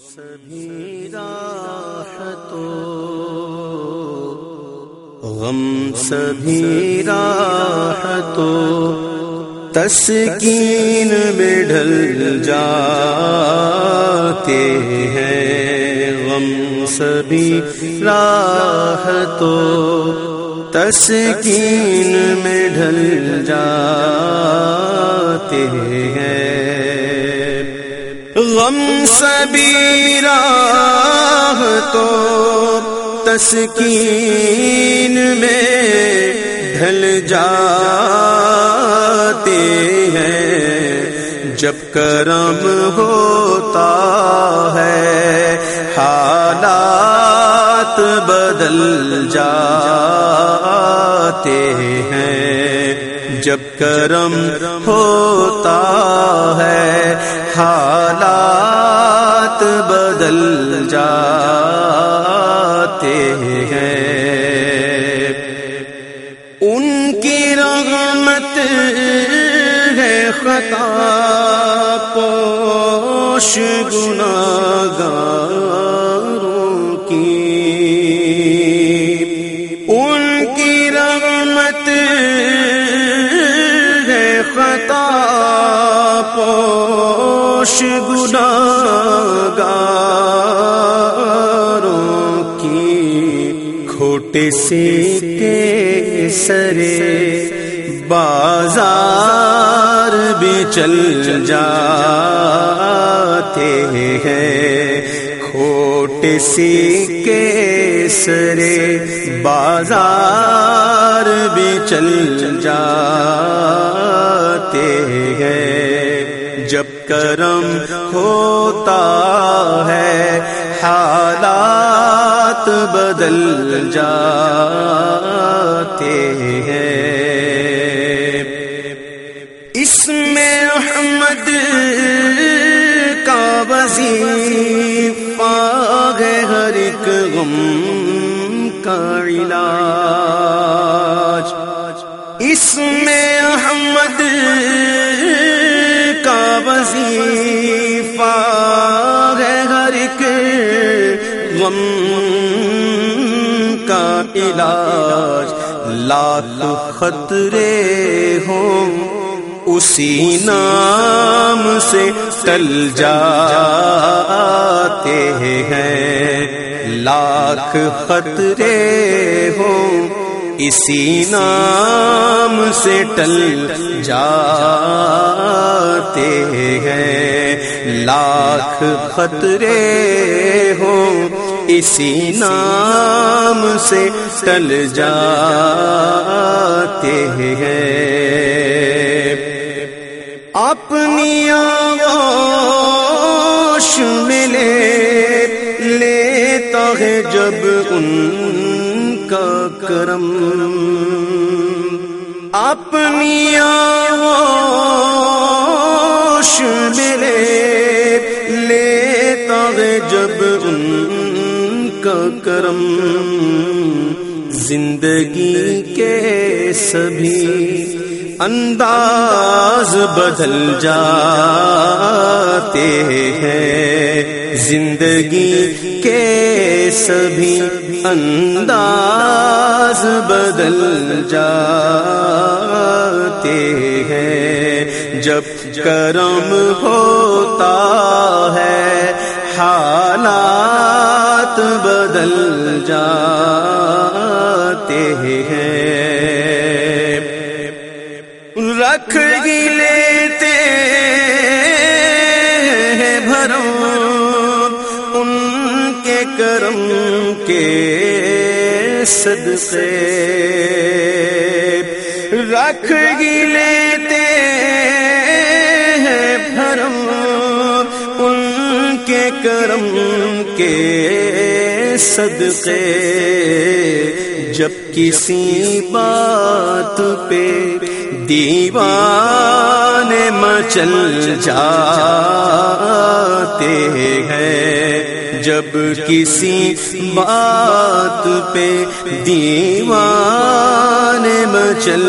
سبھی راحتوں غم سبھی راحتوں تسکین میں ڈھل جاتے ہیں۔ غم سبھی راحتوں تسکین میں ڈھل جاتے ہیں۔ غم سبھی راہ تو تسکین میں ڈھل جاتے ہیں۔ جب کرم ہوتا ہے، حالات بدل جاتے ہیں۔ جب کرم ہوتا ہے، حالات بدل جاتے ہیں۔ ان کی رحمت ہے خطا، پوش گناگاروں پوش گناگاروں کی کھوٹے سے کے سرے بازار بھی چل جاتے ہیں کھوٹے کے سرے بازار بھی چل جاتے ہیں۔ جب کرم ہوتا ہے، حالات بدل جاتے ہیں۔ غم کا علاج، لاکھ خطرے ہوں، اسی نام سے ٹل جاتے ہیں۔ لاکھ خطرے ہوں، اسی نام سے ٹل جاتے ہیں۔ لاکھ خطرے اسی نام سے ٹل جاتے ہیں۔ اپنی آغوش ملے لیتا ہے جب ان کا کرم۔ اپنی آش ملے لیتا ہے جب ان کرم، زندگی کے سبھی انداز بدل جاتے ہیں۔ زندگی کے سبھی انداز بدل جاتے ہیں۔ جب کرم ہوتا ہے، حالات بدل جاتے ہیں۔ رکھ ہی لیتے بھروں ان کے کرم کے صدقے۔ رکھ ہی لیتے ہیں بھرم ان کے کرم کے صدقے جب کسی بات پہ دیوان مچل جاتے ہیں، جب کسی بات پہ دیوان مچل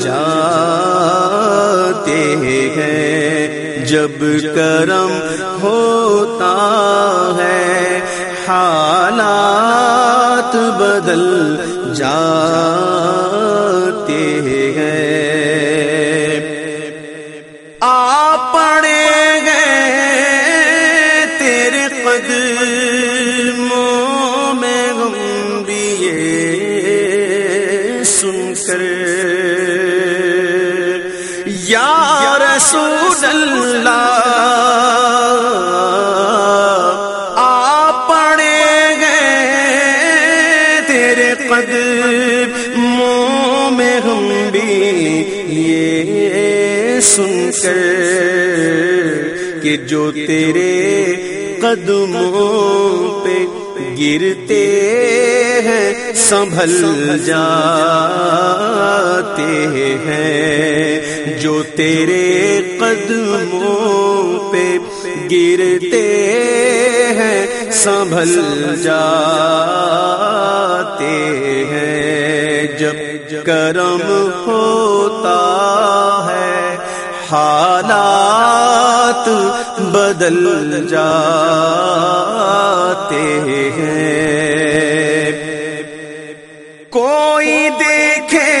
جاتے ہیں۔ جب کرم ہوتا ہے، حالات بدل جاتے ہیں۔ آ پڑے گئے تیرے قدموں میں غم بھی یہ سن کر۔ یا رسول اللہ سن کر کہ جو تیرے قدموں پہ گرتے ہیں، سنبھل جاتے ہیں۔ جو تیرے قدموں پہ گرتے ہیں، سنبھل جاتے ہیں۔ جب کرم بدل جاتے ہیں۔ کوئی دیکھے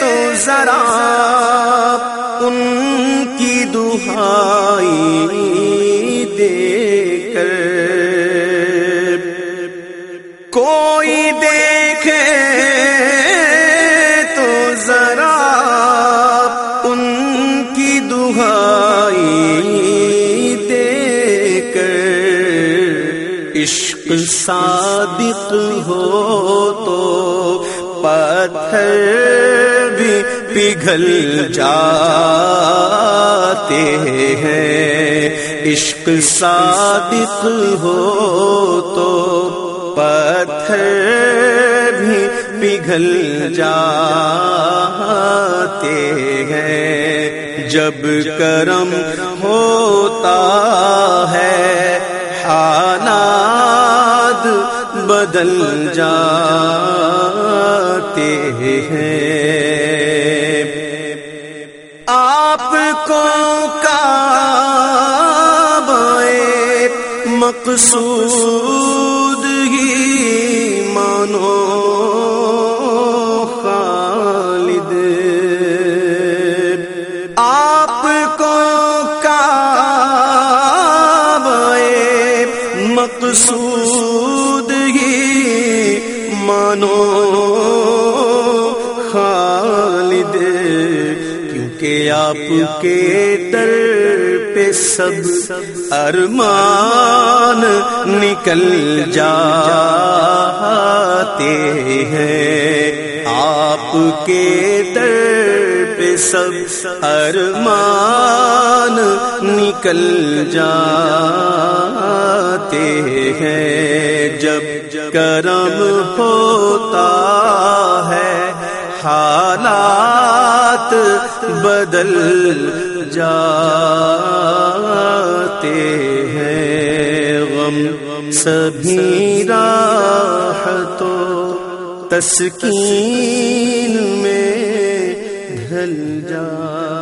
تو ذرا ان کی دہائی دے کر۔ کوئی دیکھے پتھر بھی پگھل جاتے ہیں۔ عشق صادق ہو تو پتھر بھی پگھل جاتے ہیں۔ جب کرم ہوتا ہے حالات بدل جاتے آتے ہیں۔ آپ کو کعبے مقصود ہی مانو، خالد۔ آپ کو کعبے مقصود ہی مانو۔ آپ کے در پہ سب ارمان نکل جاتے ہیں۔ آپ کے در پہ سب ارمان نکل جاتے ہیں۔ جب کرم ہوتا ہے حالات بدل جاتے ہیں۔ غم سبھی راحتوں تسکین میں ڈھل جا